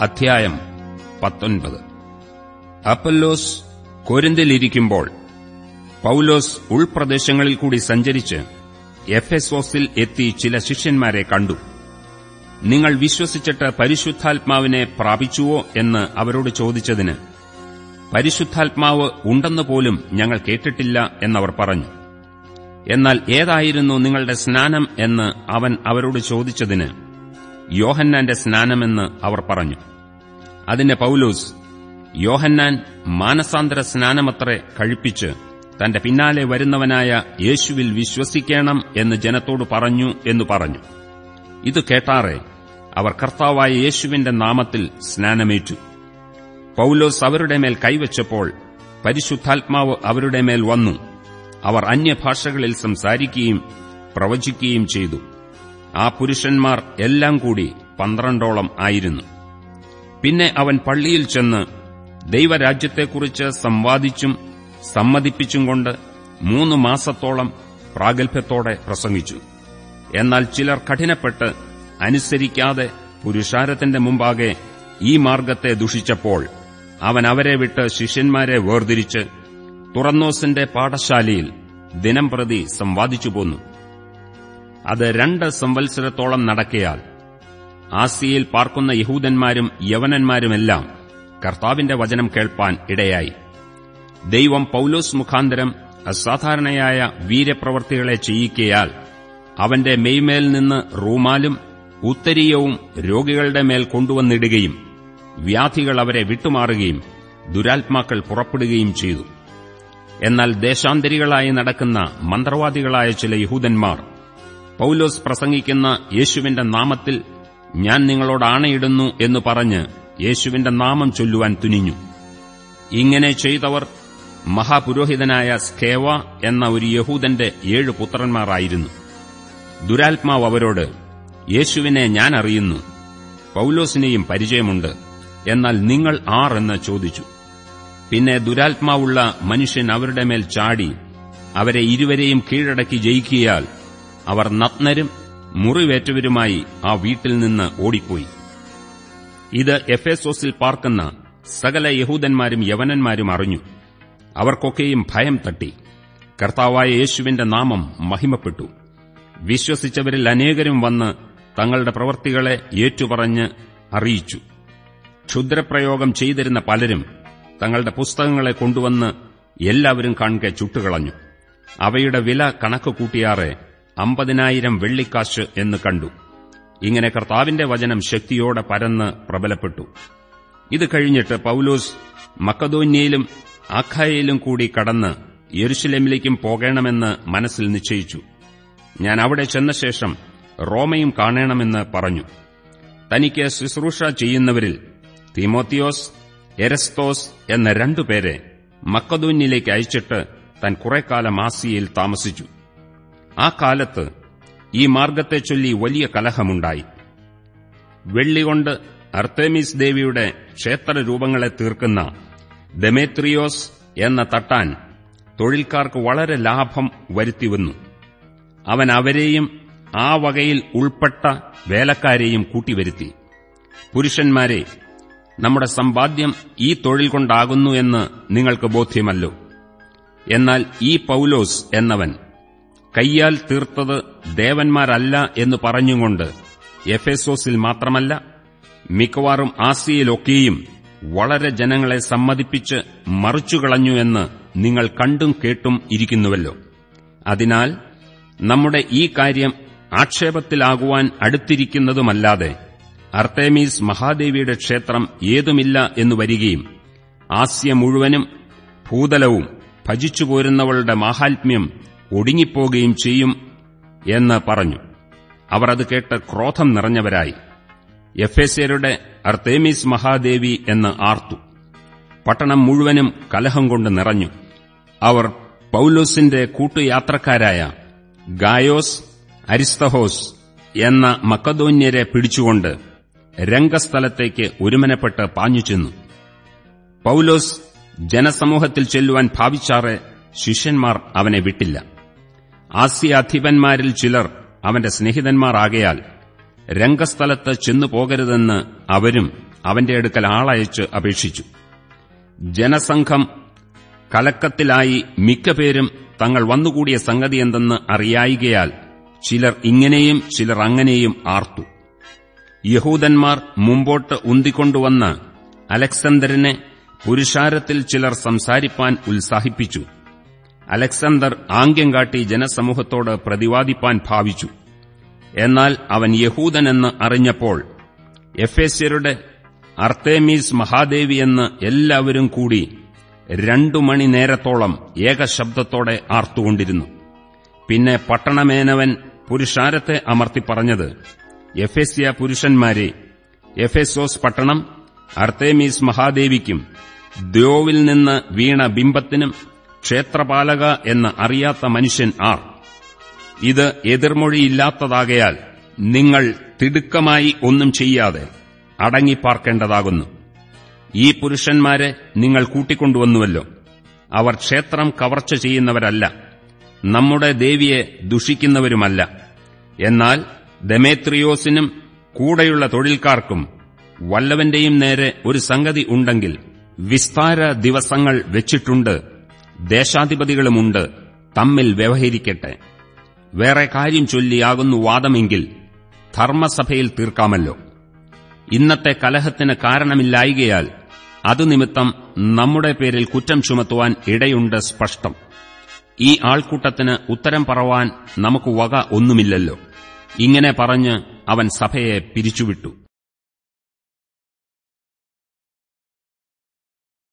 അധ്യായം പത്തൊൻപത്. അപ്പല്ലോസ് കോരിന്തിലിരിക്കുമ്പോൾ പൌലോസ് ഉൾപ്രദേശങ്ങളിൽ കൂടി സഞ്ചരിച്ച് എഫെസോസിൽ എത്തി ചില ശിഷ്യന്മാരെ കണ്ടു. നിങ്ങൾ വിശ്വസിച്ചിട്ട് പരിശുദ്ധാത്മാവിനെ പ്രാപിച്ചുവോ എന്ന് അവരോട് ചോദിച്ചതിന് പരിശുദ്ധാത്മാവ് ഉണ്ടെന്ന് പോലും ഞങ്ങൾ കേട്ടിട്ടില്ല എന്നവർ പറഞ്ഞു. എന്നാൽ ഏതായിരുന്നു നിങ്ങളുടെ സ്നാനം എന്ന് അവൻ അവരോട് ചോദിച്ചതിന് യോഹന്നാന്റെ സ്നാനമെന്ന് അവർ പറഞ്ഞു. അതിന് പൌലോസ് യോഹന്നാൻ മാനസാന്തര സ്നാനമത്രേ കഴിപ്പിച്ച് തന്റെ പിന്നാലെ വരുന്നവനായ യേശുവിൽ വിശ്വസിക്കണം എന്ന് ജനത്തോട് പറഞ്ഞു എന്ന് പറഞ്ഞു. ഇത് കേട്ടാറെ അവർ കർത്താവായ യേശുവിന്റെ നാമത്തിൽ സ്നാനമേറ്റു. പൌലോസ് അവരുടെ മേൽ കൈവച്ചപ്പോൾ പരിശുദ്ധാത്മാവ് അവരുടെ മേൽ വന്നു. അവർ അന്യഭാഷകളിൽ സംസാരിക്കുകയും പ്രവചിക്കുകയും ചെയ്തു. ആ പുരുഷന്മാർ എല്ലാം കൂടി പന്ത്രണ്ടോളം ആയിരുന്നു. പിന്നെ അവൻ പള്ളിയിൽ ചെന്ന് ദൈവരാജ്യത്തെക്കുറിച്ച് സംവാദിച്ചും സമ്മതിപ്പിച്ചും കൊണ്ട് മൂന്ന് മാസത്തോളം പ്രാഗൽഭ്യത്തോടെ പ്രസംഗിച്ചു. എന്നാൽ ചിലർ കഠിനപ്പെട്ട് അനുസരിക്കാതെ പുരുഷാരത്തിന്റെ മുമ്പാകെ ഈ മാർഗത്തെ ദുഷിച്ചപ്പോൾ അവൻ അവരെ വിട്ട് ശിഷ്യന്മാരെ വേർതിരിച്ച് തുറന്നോസിന്റെ പാഠശാലയിൽ ദിനംപ്രതി സംവാദിച്ചു പോന്നു അത് രണ്ട് സംവത്സരത്തോളം നടക്കയാൽ ആസിയയിൽ പാർക്കുന്ന യഹൂദന്മാരും യവനന്മാരുമെല്ലാം കർത്താവിന്റെ വചനം കേൾപ്പാൻ ഇടയായി. ദൈവം പൌലോസ് മുഖാന്തരം അസാധാരണയായ വീരപ്രവർത്തികളെ ചെയ്യിക്കയാൽ അവന്റെ മെയ്മേൽ നിന്ന് റൂമാലും ഉത്തരീയവും രോഗികളുടെ മേൽ കൊണ്ടുവന്നിടുകയും വ്യാധികൾ അവരെ വിട്ടുമാറുകയും ദുരാത്മാക്കൾ പുറപ്പെടുകയും ചെയ്തു. എന്നാൽ ദേശാന്തരികളായി നടക്കുന്ന മന്ത്രവാദികളായ ചില യഹൂദന്മാർ പൌലോസ് പ്രസംഗിക്കുന്ന യേശുവിന്റെ നാമത്തിൽ ഞാൻ നിങ്ങളോട് ആണയിടുന്നു എന്ന് പറഞ്ഞ് യേശുവിന്റെ നാമം ചൊല്ലുവാൻ തുനിഞ്ഞു. ഇങ്ങനെ ചെയ്തവർ മഹാപുരോഹിതനായ സ്കേവ എന്ന ഒരു യഹൂദന്റെ ഏഴ് പുത്രന്മാരായിരുന്നു. ദുരാത്മാവ് അവരോട് യേശുവിനെ ഞാൻ അറിയുന്നു. പൌലോസിനെയും പരിചയമുണ്ട്. എന്നാൽ നിങ്ങൾ ആർ എന്ന് ചോദിച്ചു. പിന്നെ ദുരാത്മാവുള്ള മനുഷ്യൻ അവരുടെ മേൽ ചാടി അവരെ ഇരുവരെയും കീഴടക്കി ജയിക്കിയാൽ അവർ നഗ്നരും മുറിവേറ്റവരുമായി ആ വീട്ടിൽ നിന്ന് ഓടിപ്പോയി. ഇത് എഫേസോസിൽ പാർക്കുന്ന സകല യഹൂദന്മാരും യവനന്മാരും അറിഞ്ഞു. അവർക്കൊക്കെയും ഭയം തട്ടി. കർത്താവായ യേശുവിന്റെ നാമം മഹിമപ്പെട്ടു. വിശ്വസിച്ചവരിൽ അനേകരും വന്ന് തങ്ങളുടെ പ്രവൃത്തികളെ ഏറ്റുപറഞ്ഞ് അറിയിച്ചു. ക്ഷുദ്രപ്രയോഗം ചെയ്തിരുന്ന പലരും തങ്ങളുടെ പുസ്തകങ്ങളെ കൊണ്ടുവന്ന് എല്ലാവരും കാണുക ചുട്ടുകളഞ്ഞു. അവയുടെ വില കണക്ക് കൂട്ടിയാറെ അമ്പതിനായിരം വെള്ളിക്കാശ് എന്ന് കണ്ടു. ഇങ്ങനെ കർത്താവിന്റെ വചനം ശക്തിയോടെ പരന്ന് പ്രബലപ്പെട്ടു. ഇത് കഴിഞ്ഞിട്ട് പൌലോസ് മക്കതോന്യയിലും ആഖായയിലും കൂടി കടന്ന് യെരുശലേമിലേക്കും പോകണമെന്ന് മനസ്സിൽ നിശ്ചയിച്ചു. ഞാൻ അവിടെ ചെന്ന ശേഷം റോമയും കാണണമെന്ന് പറഞ്ഞു. തനിക്ക് ശുശ്രൂഷ ചെയ്യുന്നവരിൽ തിമോത്തിയോസ് എരസ്തോസ് എന്ന രണ്ടുപേരെ മക്കതൂന്യയിലേക്ക് അയച്ചിട്ട് താൻ കുറെക്കാലം ആസിയയിൽ താമസിച്ചു. ആ കാലത്ത് ഈ മാർഗത്തെ ചൊല്ലി വലിയ കലഹമുണ്ടായി. വെള്ളികൊണ്ട് അർത്തേമിസ് ദേവിയുടെ ക്ഷേത്രരൂപങ്ങളെ തീർക്കുന്ന ദമേത്രിയോസ് എന്ന തട്ടാൻ തൊഴിൽക്കാർക്ക് വളരെ ലാഭം വരുത്തിവന്നു അവൻ അവരെയും ആ വകയിൽ ഉൾപ്പെട്ട വേലക്കാരെയും കൂട്ടിവരുത്തി പുരുഷന്മാരെ നമ്മുടെ സമ്പാദ്യം ഈ തൊഴിൽ കൊണ്ടാകുന്നു എന്ന് നിങ്ങൾക്ക് ബോധ്യമല്ലോ. എന്നാൽ ഈ പൌലോസ് എന്നവൻ കയ്യാൽ തീർത്തത് ദേവന്മാരല്ല എന്ന് പറഞ്ഞുകൊണ്ട് എഫേസോസിൽ മാത്രമല്ല മിക്കവാറും ആസിയയിലൊക്കെയും വളരെ ജനങ്ങളെ സമ്മതിപ്പിച്ച് മറിച്ചുകളഞ്ഞു എന്ന് നിങ്ങൾ കണ്ടും കേട്ടും ഇരിക്കുന്നുവല്ലോ. അതിനാൽ നമ്മുടെ ഈ കാര്യം ആക്ഷേപത്തിലാകുവാൻ അടുത്തിരിക്കുന്നതുമല്ലാതെ അർത്തേമീസ് മഹാദേവിയുടെ ക്ഷേത്രം ഏതുമില്ല എന്നു വരികയും ആസ്യ മുഴുവനും ഭൂതലവും ഭജിച്ചുപോരുന്നവളുടെ മാഹാത്മ്യം ഒടുങ്ങിപ്പോകുകയും ചെയ്യും എന്ന് പറഞ്ഞു. അവർ അത് കേട്ട് ക്രോധം നിറഞ്ഞവരായി. എഫേസ്യരുടെ അർത്തേമീസ് മഹാദേവി എന്ന് ആർത്തു. പട്ടണം മുഴുവനും കലഹം കൊണ്ട് നിറഞ്ഞു. അവർ പൌലോസിന്റെ കൂട്ടുയാത്രക്കാരായ ഗായോസ് അരിസ്തഹോസ് എന്ന മക്കദോന്യരെ പിടിച്ചുകൊണ്ട് രംഗസ്ഥലത്തേക്ക് ഒരുമനപ്പെട്ട് പാഞ്ഞു ചെന്നു. പൌലോസ് ജനസമൂഹത്തിൽ ചെല്ലുവാൻ ഭാവിച്ചാറെ ശിഷ്യന്മാർ അവനെ വിട്ടില്ല. ആസ്യാധിപന്മാരിൽ ചിലർ അവന്റെ സ്നേഹിതന്മാർ ആകയാൽ രംഗസ്ഥലത്ത് ചെന്നു പോകരുതെന്ന് അവരും അവന്റെ അടുക്കൽ ആളയച്ച് അപേക്ഷിച്ചു. ജനസംഘം കലക്കത്തിലായി മിക്കപേരും തങ്ങൾ വന്നുകൂടിയ സംഗതി എന്തെന്ന് അറിയായികയാൽ ചിലർ ഇങ്ങനെയും ചിലർ അങ്ങനെയും ആർത്തു. യഹൂദന്മാർ മുമ്പോട്ട് ഉന്തിക്കൊണ്ടുവന്ന് അലക്സണ്ടറിനെ പുരുഷാരത്തിൽ ചിലർ സംസാരിപ്പാൻ ഉത്സാഹിപ്പിച്ചു. അലക്സണ്ടർ ആംഗ്യം കാട്ടി ജനസമൂഹത്തോട് പ്രതിവാദിപ്പാൻ ഭാവിച്ചു. എന്നാൽ അവൻ യഹൂദനെന്ന് അറിഞ്ഞപ്പോൾ എഫേസ്യരുടെ അർത്തേമീസ് മഹാദേവിയെന്ന് എല്ലാവരും കൂടി രണ്ടു മണി നേരത്തോളം ഏകശബ്ദത്തോടെ ആർത്തുകൊണ്ടിരുന്നു. പിന്നെ പട്ടണമേനവൻ പുരുഷാരത്തെ അമർത്തി പറഞ്ഞത് എഫേസ്യ പുരുഷന്മാരെ എഫേസോസ് പട്ടണം അർത്തേമീസ് മഹാദേവിക്കും ദ്യോവിൽ നിന്ന് വീണ ബിംബത്തിനും ക്ഷേത്രപാലക എന്ന് അറിയാത്ത മനുഷ്യൻ ആർ. ഇത് എതിർമൊഴിയില്ലാത്തതാകയാൽ നിങ്ങൾ തിടുക്കമായി ഒന്നും ചെയ്യാതെ അടങ്ങിപ്പാർക്കേണ്ടതാകുന്നു. ഈ പുരുഷന്മാരെ നിങ്ങൾ കൂട്ടിക്കൊണ്ടുവന്നുവല്ലോ. അവർ ക്ഷേത്രം കവർച്ച ചെയ്യുന്നവരല്ല. നമ്മുടെ ദേവിയെ ദുഷിക്കുന്നവരുമല്ല. എന്നാൽ ദമേത്രിയോസിനും കൂടെയുള്ള തൊഴിൽക്കാർക്കും വല്ലവന്റെയും നേരെ ഒരു സംഗതി ഉണ്ടെങ്കിൽ വിസ്താര ദിവസങ്ങൾ വെച്ചിട്ടുണ്ട് ദേശാധിപതികളുമുണ്ട്. തമ്മിൽ വ്യവഹരിക്കട്ടെ. വേറെ കാര്യം ചൊല്ലിയാകുന്നു വാദമെങ്കിൽ ധർമ്മസഭയിൽ തീർക്കാമല്ലോ. ഇന്നത്തെ കലഹത്തിന് കാരണമില്ലായികയാൽ അതുനിമിത്തം നമ്മുടെ പേരിൽ കുറ്റം ചുമത്തുവാൻ ഇടയുണ്ട് സ്പഷ്ടം. ഈ ആൾക്കൂട്ടത്തിന് ഉത്തരം പറവാൻ നമുക്ക് വക ഒന്നുമില്ലല്ലോ. ഇങ്ങനെ പറഞ്ഞ് അവൻ സഭയെ പിരിച്ചുവിട്ടു.